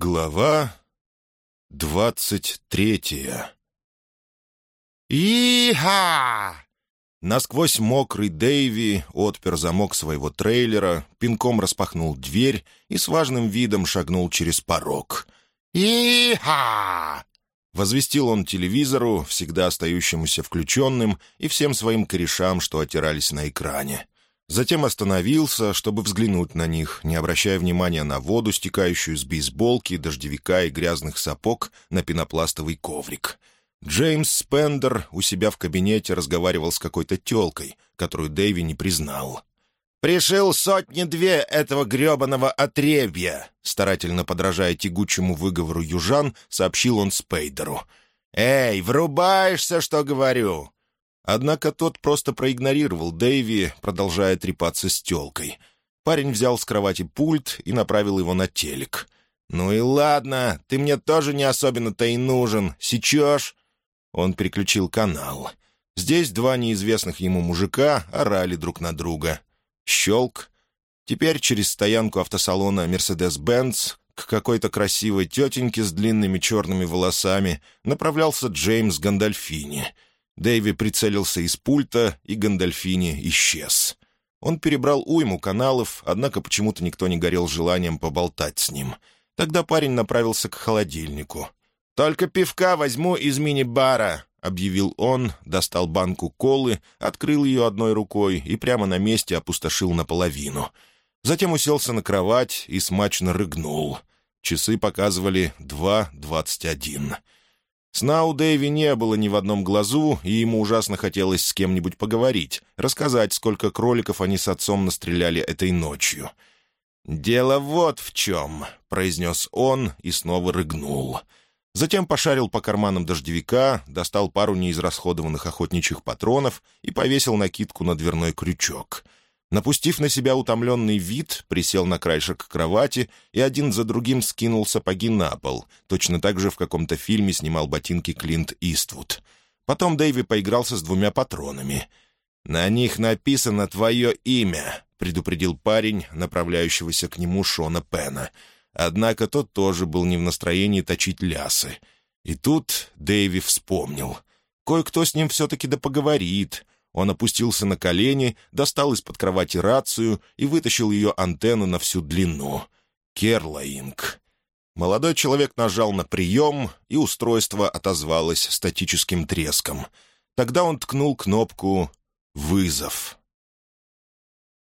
Глава двадцать третья «И-ха!» Насквозь мокрый Дэйви отпер замок своего трейлера, пинком распахнул дверь и с важным видом шагнул через порог. «И-ха!» Возвестил он телевизору, всегда остающемуся включенным, и всем своим корешам, что отирались на экране. Затем остановился, чтобы взглянуть на них, не обращая внимания на воду, стекающую с бейсболки, дождевика и грязных сапог на пенопластовый коврик. Джеймс Спендер у себя в кабинете разговаривал с какой-то тёлкой, которую Дэйви не признал. «Пришил сотни-две этого грёбаного отребья!» Старательно подражая тягучему выговору южан, сообщил он Спейдеру. «Эй, врубаешься, что говорю? Однако тот просто проигнорировал Дэйви, продолжая трепаться с тёлкой. Парень взял с кровати пульт и направил его на телек. «Ну и ладно, ты мне тоже не особенно-то и нужен. Сечешь?» Он переключил канал. Здесь два неизвестных ему мужика орали друг на друга. Щелк. Теперь через стоянку автосалона «Мерседес-Бенц» к какой-то красивой тетеньке с длинными черными волосами направлялся Джеймс Гандальфини — Дэйви прицелился из пульта, и Гандальфини исчез. Он перебрал уйму каналов, однако почему-то никто не горел желанием поболтать с ним. Тогда парень направился к холодильнику. «Только пивка возьму из мини-бара», — объявил он, достал банку колы, открыл ее одной рукой и прямо на месте опустошил наполовину. Затем уселся на кровать и смачно рыгнул. Часы показывали два двадцать один. Сна у Дэйви не было ни в одном глазу, и ему ужасно хотелось с кем-нибудь поговорить, рассказать, сколько кроликов они с отцом настреляли этой ночью. «Дело вот в чем», — произнес он и снова рыгнул. Затем пошарил по карманам дождевика, достал пару неизрасходованных охотничьих патронов и повесил накидку на дверной крючок — Напустив на себя утомленный вид, присел на краешек кровати и один за другим скинул сапоги на пол. Точно так же в каком-то фильме снимал ботинки Клинт Иствуд. Потом Дэйви поигрался с двумя патронами. «На них написано твое имя», — предупредил парень, направляющегося к нему Шона Пена. Однако тот тоже был не в настроении точить лясы. И тут Дэйви вспомнил. Кое-кто с ним все-таки да поговорит — он опустился на колени, достал из-под кровати рацию и вытащил ее антенну на всю длину. Керлаинг. Молодой человек нажал на прием, и устройство отозвалось статическим треском. Тогда он ткнул кнопку «Вызов».